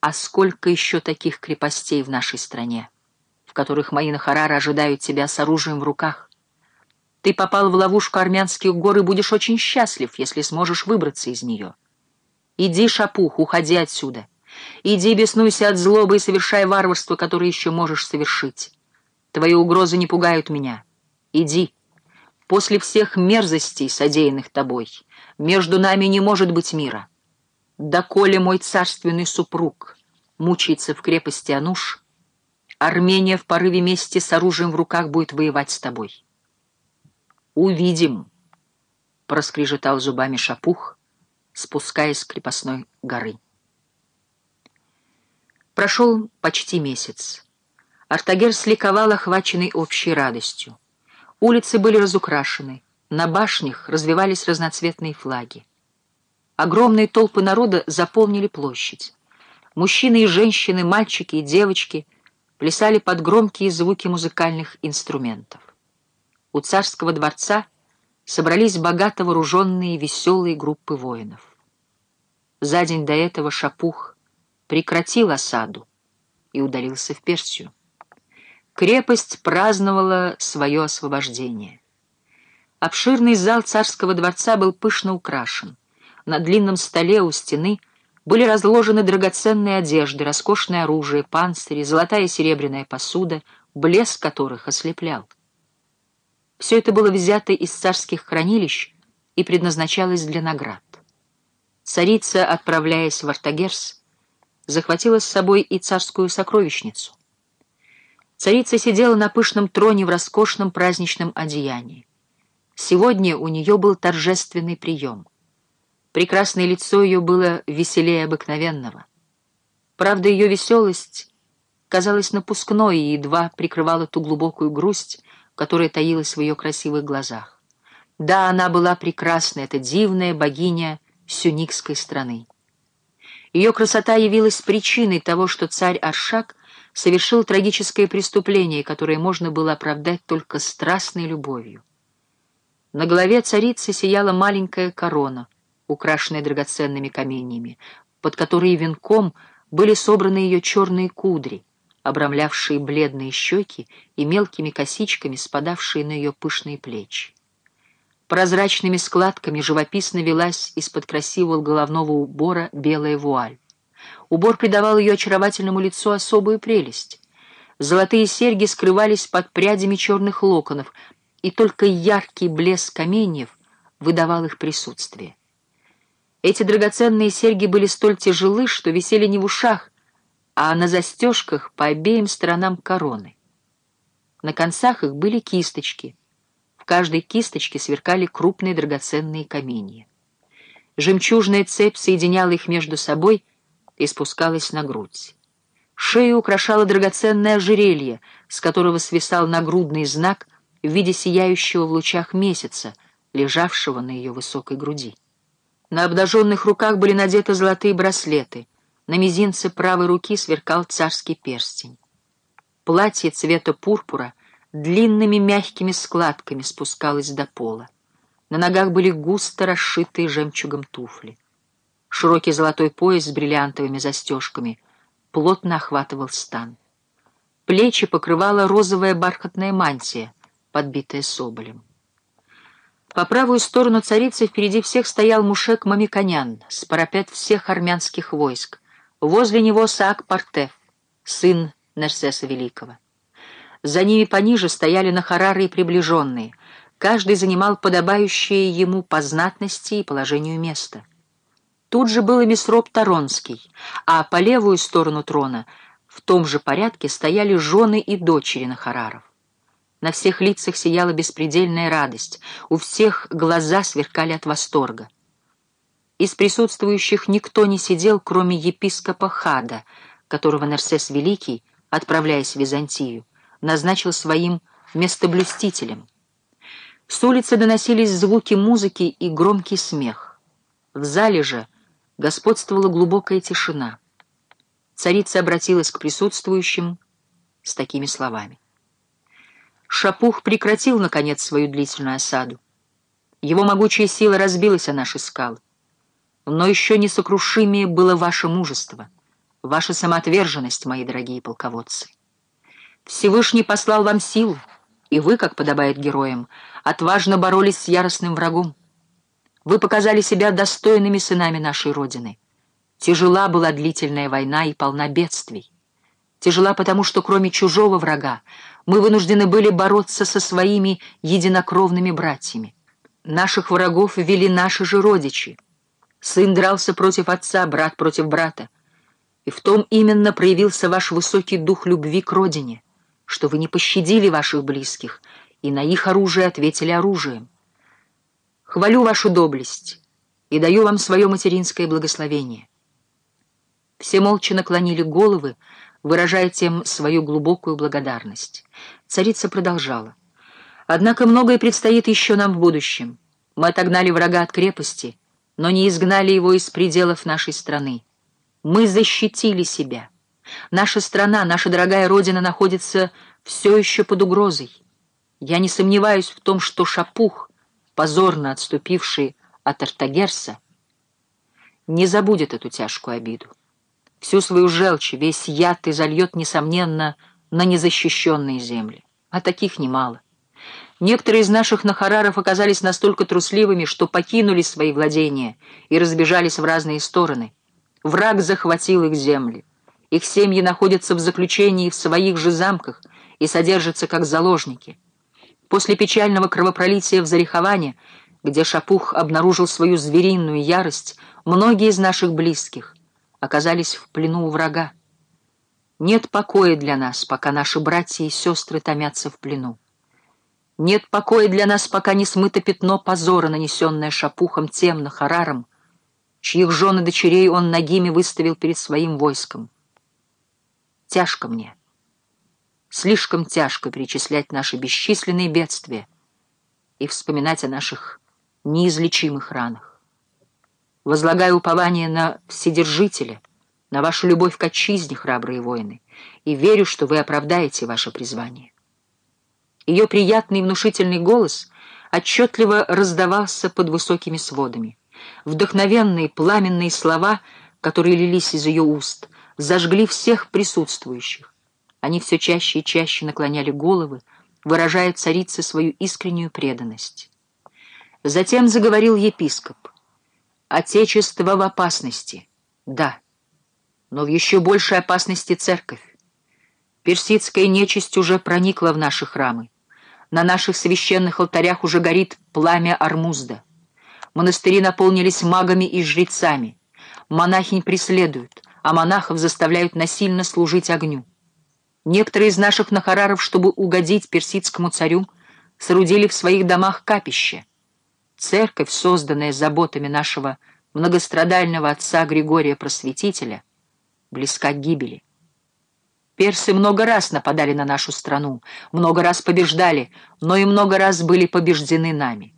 А сколько еще таких крепостей в нашей стране, в которых мои нахарары ожидают тебя с оружием в руках? Ты попал в ловушку армянских гор и будешь очень счастлив, если сможешь выбраться из нее. Иди, шапух, уходи отсюда. Иди, беснуйся от злобы и совершай варварство, которое еще можешь совершить. Твои угрозы не пугают меня. Иди. После всех мерзостей, содеянных тобой, между нами не может быть мира. Доколе мой царственный супруг мучается в крепости Ануш, Армения в порыве мести с оружием в руках будет воевать с тобой. «Увидим», — проскрежетал зубами шапух, спускаясь с крепостной горы. Прошел почти месяц. Артагер сликовал, охваченный общей радостью. Улицы были разукрашены, на башнях развивались разноцветные флаги. Огромные толпы народа заполнили площадь. Мужчины и женщины, мальчики и девочки плясали под громкие звуки музыкальных инструментов. У царского дворца собрались богато вооруженные веселые группы воинов. За день до этого Шапух прекратил осаду и удалился в Персию. Крепость праздновала свое освобождение. Обширный зал царского дворца был пышно украшен. На длинном столе у стены были разложены драгоценные одежды, роскошное оружие, панцири, золотая и серебряная посуда, блеск которых ослеплял. Все это было взято из царских хранилищ и предназначалось для наград. Царица, отправляясь в Артагерс, захватила с собой и царскую сокровищницу. Царица сидела на пышном троне в роскошном праздничном одеянии. Сегодня у нее был торжественный прием. Прекрасное лицо ее было веселее обыкновенного. Правда, ее веселость казалась напускной и едва прикрывала ту глубокую грусть, которая таилась в ее красивых глазах. Да, она была прекрасна, эта дивная богиня сюникской страны. Ее красота явилась причиной того, что царь Аршак совершил трагическое преступление, которое можно было оправдать только страстной любовью. На голове царицы сияла маленькая корона, украшенная драгоценными каменьями, под которой венком были собраны ее черные кудри, обрамлявшие бледные щеки и мелкими косичками спадавшие на ее пышные плечи. Прозрачными складками живописно велась из-под красивого головного убора белая вуаль. Убор придавал ее очаровательному лицу особую прелесть. Золотые серьги скрывались под прядями черных локонов, и только яркий блеск каменьев выдавал их присутствие. Эти драгоценные серьги были столь тяжелы, что висели не в ушах, а на застежках по обеим сторонам короны. На концах их были кисточки. В каждой кисточке сверкали крупные драгоценные каменья. Жемчужная цепь соединяла их между собой и спускалась на грудь. Шею украшало драгоценное ожерелье, с которого свисал нагрудный знак — в виде сияющего в лучах месяца, лежавшего на ее высокой груди. На обнаженных руках были надеты золотые браслеты, на мизинце правой руки сверкал царский перстень. Платье цвета пурпура длинными мягкими складками спускалось до пола. На ногах были густо расшитые жемчугом туфли. Широкий золотой пояс с бриллиантовыми застежками плотно охватывал стан. Плечи покрывала розовая бархатная мантия — подбитая соболем. По правую сторону царицы впереди всех стоял Мушек Мамиконян, с всех армянских войск. Возле него Саак Партеф, сын Нерсеса Великого. За ними пониже стояли Нахарары и приближенные. Каждый занимал подобающее ему по знатности и положению место. Тут же был и Месроп Таронский, а по левую сторону трона в том же порядке стояли жены и дочери Нахараров. На всех лицах сияла беспредельная радость, у всех глаза сверкали от восторга. Из присутствующих никто не сидел, кроме епископа Хада, которого Нарсес Великий, отправляясь в Византию, назначил своим местоблюстителем. С улицы доносились звуки музыки и громкий смех. В зале же господствовала глубокая тишина. Царица обратилась к присутствующим с такими словами. Шапух прекратил, наконец, свою длительную осаду. Его могучая сила разбилась о наши скалы. Но еще несокрушимее было ваше мужество. ваша самоотверженность, мои дорогие полководцы. Всевышний послал вам силу, и вы, как подобает героям, отважно боролись с яростным врагом. Вы показали себя достойными сынами нашей Родины. Тяжела была длительная война и полна бедствий. Тяжела потому, что кроме чужого врага мы вынуждены были бороться со своими единокровными братьями. Наших врагов вели наши же родичи. Сын дрался против отца, брат против брата. И в том именно проявился ваш высокий дух любви к родине, что вы не пощадили ваших близких и на их оружие ответили оружием. Хвалю вашу доблесть и даю вам свое материнское благословение. Все молча наклонили головы, выражая тем свою глубокую благодарность. Царица продолжала. «Однако многое предстоит еще нам в будущем. Мы отогнали врага от крепости, но не изгнали его из пределов нашей страны. Мы защитили себя. Наша страна, наша дорогая Родина находится все еще под угрозой. Я не сомневаюсь в том, что Шапух, позорно отступивший от Артагерса, не забудет эту тяжкую обиду. Всю свою желчь, весь яд и зальет, несомненно, на незащищенные земли. А таких немало. Некоторые из наших нахараров оказались настолько трусливыми, что покинули свои владения и разбежались в разные стороны. Враг захватил их земли. Их семьи находятся в заключении в своих же замках и содержатся как заложники. После печального кровопролития в Зариховане, где Шапух обнаружил свою звериную ярость, многие из наших близких оказались в плену у врага. Нет покоя для нас, пока наши братья и сестры томятся в плену. Нет покоя для нас, пока не смыто пятно позора, нанесенное шапухом тем Нахараром, чьих жен и дочерей он ногими выставил перед своим войском. Тяжко мне, слишком тяжко перечислять наши бесчисленные бедствия и вспоминать о наших неизлечимых ранах возлагаю упование на Вседержителя, на вашу любовь к отчизне, храбрые воины, и верю, что вы оправдаете ваше призвание. Ее приятный и внушительный голос отчетливо раздавался под высокими сводами. Вдохновенные, пламенные слова, которые лились из ее уст, зажгли всех присутствующих. Они все чаще и чаще наклоняли головы, выражая царице свою искреннюю преданность. Затем заговорил епископ — Отечество в опасности, да, но в еще большей опасности церковь. Персидская нечисть уже проникла в наши храмы. На наших священных алтарях уже горит пламя Армузда. Монастыри наполнились магами и жрецами. Монахинь преследуют, а монахов заставляют насильно служить огню. Некоторые из наших нахараров, чтобы угодить персидскому царю, соорудили в своих домах капище — Церковь, созданная заботами нашего многострадального отца Григория Просветителя, близка к гибели. Персы много раз нападали на нашу страну, много раз побеждали, но и много раз были побеждены нами.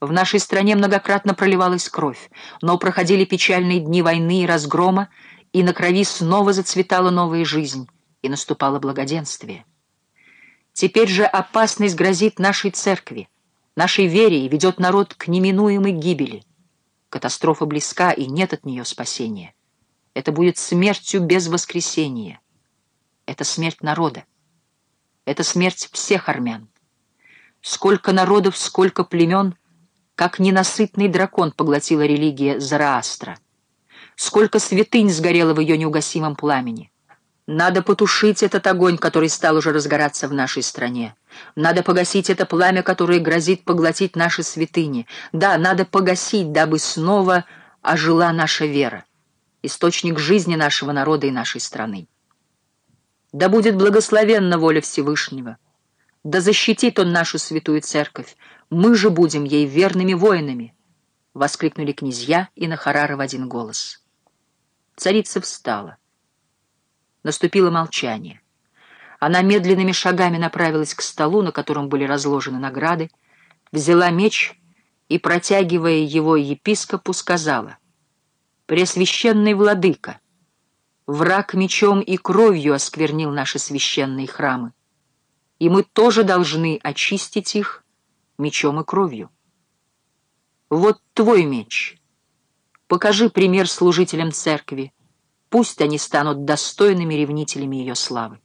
В нашей стране многократно проливалась кровь, но проходили печальные дни войны и разгрома, и на крови снова зацветала новая жизнь, и наступало благоденствие. Теперь же опасность грозит нашей церкви, нашей вере и ведет народ к неминуемой гибели. Катастрофа близка, и нет от нее спасения. Это будет смертью без воскресения. Это смерть народа. Это смерть всех армян. Сколько народов, сколько племен, как ненасытный дракон поглотила религия Зараастра. Сколько святынь сгорело в ее неугасимом пламени. Надо потушить этот огонь, который стал уже разгораться в нашей стране. Надо погасить это пламя, которое грозит поглотить наши святыни. Да, надо погасить, дабы снова ожила наша вера, источник жизни нашего народа и нашей страны. Да будет благословенна воля Всевышнего. Да защитит Он нашу святую церковь. Мы же будем ей верными воинами. Воскликнули князья и Нахарара в один голос. Царица встала. Наступило молчание. Она медленными шагами направилась к столу, на котором были разложены награды, взяла меч и, протягивая его епископу, сказала, «Пресвященный владыка, враг мечом и кровью осквернил наши священные храмы, и мы тоже должны очистить их мечом и кровью. Вот твой меч. Покажи пример служителям церкви, Пусть они станут достойными ревнителями ее славы.